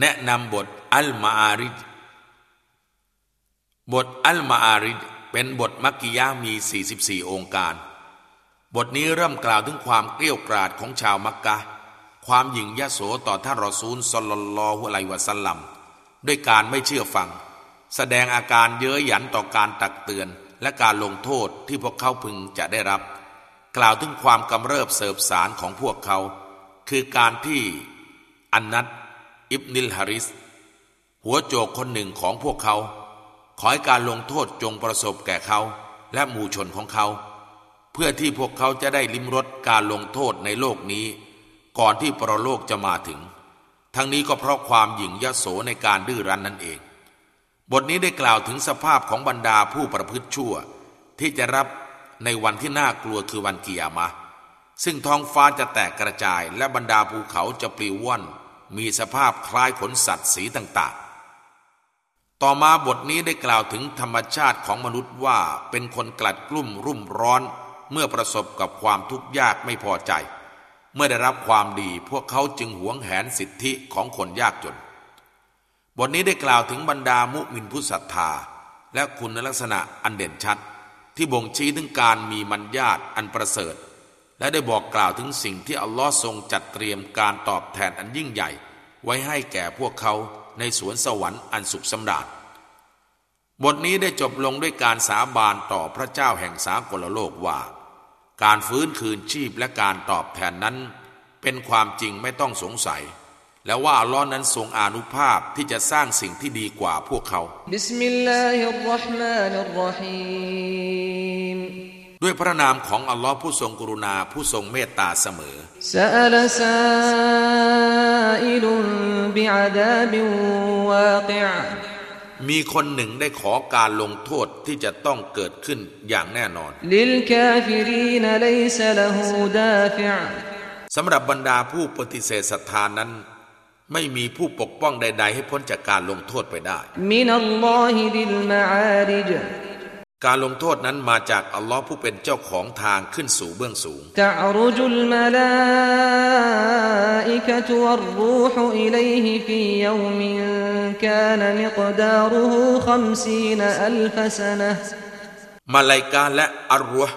แนะนำบทอัลมาอาริดบทอัลมาอาริดเป็นบทมักกิยามี 44 องค์การ บทนี้เริ่มกล่าวถึงความเกลี้ยกราดของชาวมักกะ ความหยิ่งยโสต่อท่านรอซูลสลลลอฮุอะลัยวะสัลลัม ด้วยการไม่เชื่อฟัง แสดงอาการเย้ยหยันต่อการตักเตือนและการลงโทษที่พวกเขาพึงจะได้รับ กล่าวถึงความกำเริบเสบสารของพวกเขา คือการที่อันนัด อิบนิลฮาริส หัวโจกคนหนึ่งของพวกเขา ขอให้การลงโทษจงประสบแก่เขา และหมู่ชนของเขา เพื่อที่พวกเขาจะได้ลิ้มรสการลงโทษในโลกนี้ ก่อนที่ปรโลกจะมาถึง ทั้งนี้ก็เพราะความหยิ่งยโสในการดื้อรั้นนั่นเอง บทนี้ได้กล่าวถึงสภาพของบรรดาผู้ประพฤติชั่ว ที่จะรับในวันที่น่ากลัวคือวันกิยามะซึ่งท้องฟ้าจะแตกกระจายและบรรดาภูเขาจะปลิวว่อน มีสภาพคล้ายขนสัตว์สีต่างๆ ต่อมาบทนี้ได้กล่าวถึงธรรมชาติของมนุษย์ว่าเป็นคนกลัดกลุ่มรุ่มร้อน เมื่อประสบกับความทุกข์ยากไม่พอใจ เมื่อได้รับความดีพวกเขาจึงหวงแหนสิทธิของคนยากจน บทนี้ได้กล่าวถึงบรรดามุมินผู้ศรัทธา และคุณลักษณะอันเด่นชัด ที่บ่งชี้ถึงการมีมัญญาตอันประเสริฐ และได้บอกกล่าวถึงสิ่งที่อัลลอฮ์ทรงจัดเตรียมการตอบแทนอันยิ่งใหญ่ ไว้ให้แก่พวกเขาในสวนสวรรค์อันสุขสำราญบทนี้ได้จบลงด้วยการสาบานต่อพระเจ้าแห่งสากลโลกว่า การฟื้นคืนชีพและการตอบแทนนั้น เป็นความจริงไม่ต้องสงสัย และว่าอัลลอฮ์นั้นทรงอนุภาพที่จะสร้างสิ่งที่ดีกว่าพวกเขาبسم الله الرحمن الرحيم ด้วยพระนามของอัลลอฮ์ผู้ทรงกรุณาผู้ทรงเมตตาเสมอسأل سائل بعذاب واقعมีคนหนึ่งได้ขอการลงโทษที่จะต้องเกิดขึ้นอย่างแน่นอนสำหรับบรรดาผู้ปฏิเสธศรัทธานั้น ไม่มีผู้ปกป้องใด ๆ ให้พ้นจากการลงโทษไปได้ มินัลลอฮิดิลมาอาริจการลงโทษนั้นมาจากอัลลอฮ์ผู้เป็นเจ้าของทางขึ้นสู่เบื้องสูงตะรุจุลมาลาอิกะตุวัรรูฮุอิลัยฮิฟียอมินกานมิกดารุฮุขัมซีนอัลฟสนะมาลายกาและอัรรุฮ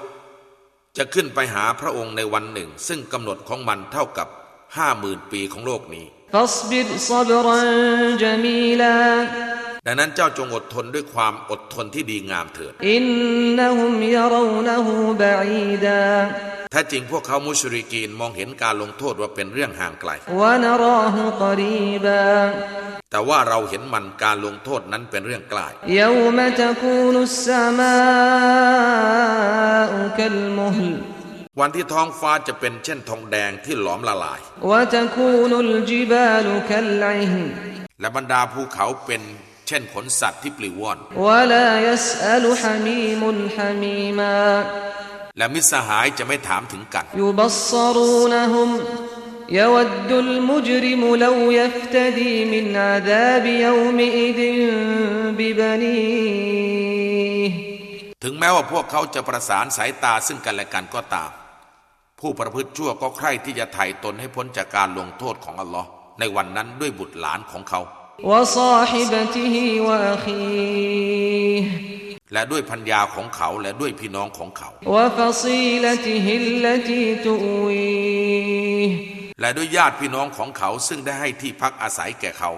จะขึ้นไปหาพระองค์ในวันหนึ่ง ซึ่งกำหนดของมันเท่ากับห้าหมื่นปีของโลกนี้ ดังนั้นเจ้าจงอดทนด้วยความอดทนที่ดีงามเถิดอินนุมยารูนหูบะอีดาถ้าจริงพวกเขามุชริกีนมองเห็นการลงโทษว่าเป็นเรื่องห่างไกลแต่ว่าเราเห็นมันการลงโทษนั้นเป็นเรื่องใกล้วันที่ท้องฟ้าจะเป็นเช่นทองแดงที่หลอมละลายและบรรดาภูเขาเป็น เช่นขนสัตว์ที่ปลิวว่อนและมิสหายจะไม่ถามถึงกันยุบัสรูนหุม يود المجرم لو يفتدي من عذاب يومئذ ببنيه ถึงแม้ว่าพวกเขาจะประสานสายตาซึ่งกันและกันก็ตาม ผู้ประพฤติชั่วก็ใคร่ที่จะไถ่ตนให้พ้นจากการลงโทษของอัลลอฮ์ในวันนั้นด้วยบุตรหลานของเขา และด้วยพัญญาของเขาและด้วยพี่น้องของเขา และด้วยญาติพี่น้องของเขาซึ่งได้ให้ที่พักอาศัยแก่เขา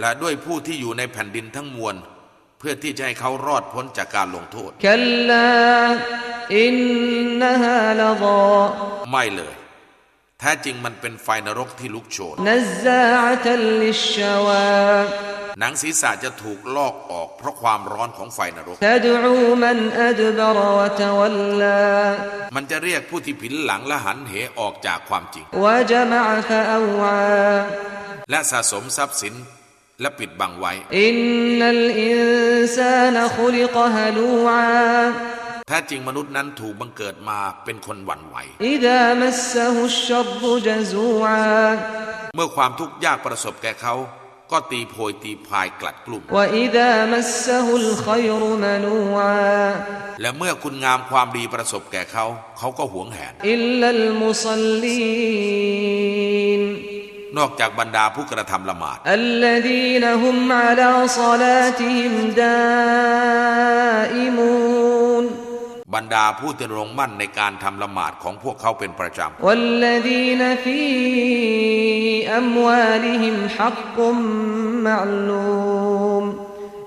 และด้วยผู้ที่อยู่ในแผ่นดินทั้งมวลเพื่อที่จะให้เขารอดพ้นจากการลงโทษอินนฮาลาไม่เลย แท้จริงมันเป็นไฟนรกที่ลุกโชนหนังศีรษะจะถูกลอกออกเพราะความร้อนของไฟนรก มันจะเรียกผู้ที่ผินหลังและหันเหออกจากความจริง และสะสมทรัพย์สิน และปิดบังไว้ อินนัลอินซานคุลิกฮะลูอาแท้จริงมนุษย์นั้นถูกบังเกิดมาเป็นคนหวั่นไหว อิดามัสซะฮุชบบุจซูอาเมื่อความทุกข์ยากประสบแก่เขา ก็ตีโพยตีพายกลัดกลุ่มวอิดามัสซะฮุลคอยรุมนูอาและเมื่อคุณงามความดีประสบแก่เขา เขาก็หวงแหน อิลลัลมุซัลลีน นอกจากบรรดาผู้กระทำละหมาดบรรดาผู้ที่ลงมั่นในการทำละหมาดของพวกเขาเป็นประจำ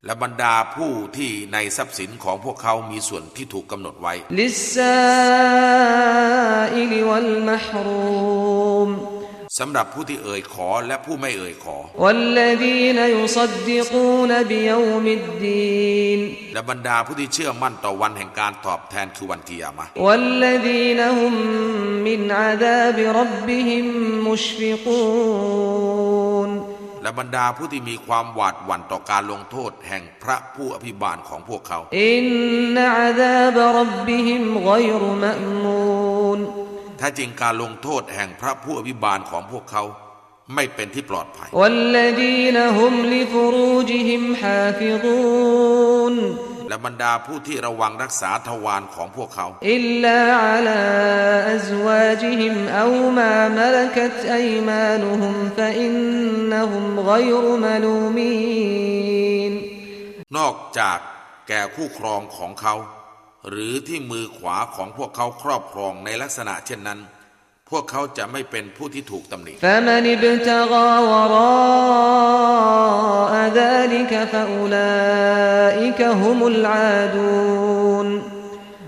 และบรรดาผู้ที่ในทรัพย์สินของพวกเขามีส่วนที่ถูกกำหนดไว้ลิซาอิลวัลมหรู สำหรับผู้ที่เอ่ยขอและผู้ไม่เอ่ยขอ และบรรดาผู้ที่เชื่อมั่นต่อวันแห่งการตอบแทนคือวันกิยามะและบรรดาผู้ที่มีความหวาดหวั่นต่อการลงโทษแห่งพระผู้อภิบาลของพวกเขา อินอาดาบรับบิฮิมไกรมะมู ถ้าจริงการลงโทษแห่งพระผู้อภิบาลของพวกเขาไม่เป็นที่ปลอดภัย และบรรดาผู้ที่ระวังรักษาทวารของพวกเขานอกจากแก่คู่ครองของเขา หรือที่มือขวาของพวกเขาครอบครองในลักษณะเช่นนั้น พวกเขาจะไม่เป็นผู้ที่ถูกตำหนิ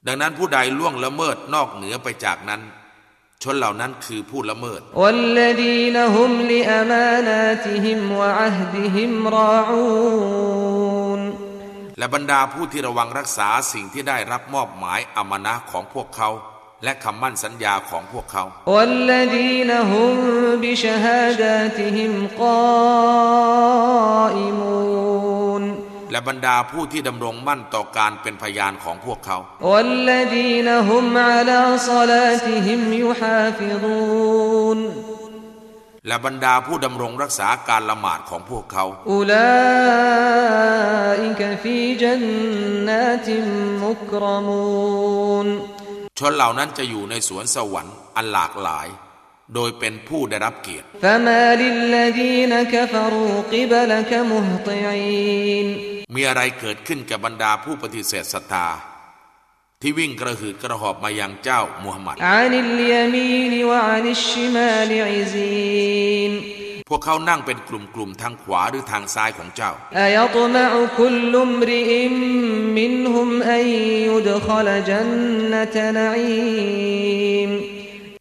ดังนั้นผู้ใดล่วงละเมิดนอกเหนือไปจากนั้น ชนเหล่านั้นคือผู้ละเมิดว และบรรดาผู้ที่ระวังรักษาสิ่งที่ได้รับมอบหมายอามานะของพวกเขา และคำมั่นสัญญาของพวกเขาและบรรดาผู้ที่ดำรงมั่นต่อการเป็นพยานของพวกเขา และ และบรรดาผู้ดำรงรักษาการละหมาดของพวกเขาอุลาอิกฟีจันนาติมุกรมูนชนเหล่านั้นจะอยู่ในสวนสวรรค์อันหลากหลาย โดยเป็นผู้ได้รับเกียรติมีอะไรเกิดขึ้นกับบรรดาผู้ปฏิเสธศรัทธา ที่วิ่งกระหืดกระหอบมายังเจ้ามูฮัมหมัดพวกเขานั่งเป็นกลุ่มๆทางขวาหรือทางซ้ายของเจ้า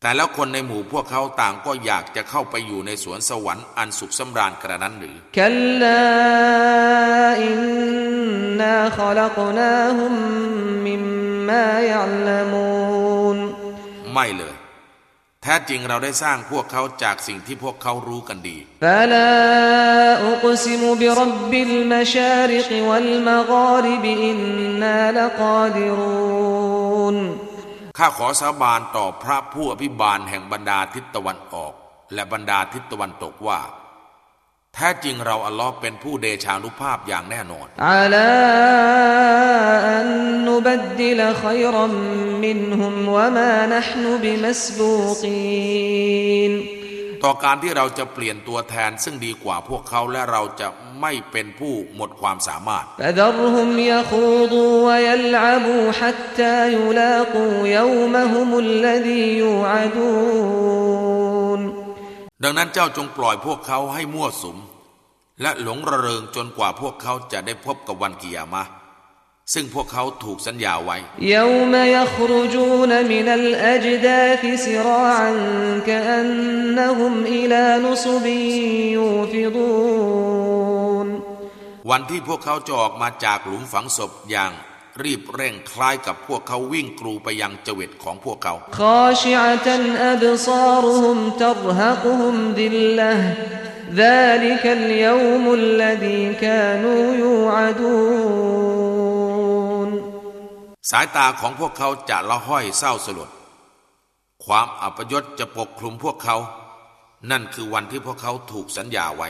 แต่แล้วคนในหมู่พวกเขาต่างก็อยากจะเข้าไปอยู่ในสวนสวรรค์อันสุขสำราญกระนั้นหรือคัอิน มายัลมูนไม่เลย แท้จริงเราได้สร้างพวกเขาจากสิ่งที่พวกเขารู้กันดีฟลาอุกซิมบิรับบิลมชาริกวัลมการิบอินนาลกาดิรูนข้าขอสาบานต่อพระผู้อภิบาลแห่งบรรดาทิศตะวันออก และบรรดาทิศตะวันตกว่า แท้จริงเราอัลลอฮ์เป็นผู้เดชานุภาพอย่างแน่นอนต่อการที่เราจะเปลี่ยนตัวแทนซึ่งดีกว่าพวกเขาและเราจะไม่เป็นผู้หมดความสามารถ ฟะ ดังนั้นเจ้าจงปล่อยพวกเขาให้มั่วสุม และหลงระเริงจนกว่าพวกเขาจะได้พบกับวันกิยามะห์ซึ่งพวกเขาถูกสัญญาไว้ يوم يخرجون من الأجداث سراعا كأنهم إلى نصب يوفضون วันที่พวกเขาจะออกมาจากหลุมฝังศพอย่าง รีบเร่งคล้ายกับพวกเขาวิ่งกรูไปยังเจวิตของพวกเขาสายตาของพวกเขาจะละห้อยเศร้าสลด ความอัปยศจะปกคลุมพวกเขา นั่นคือวันที่พวกเขาถูกสัญญาไว้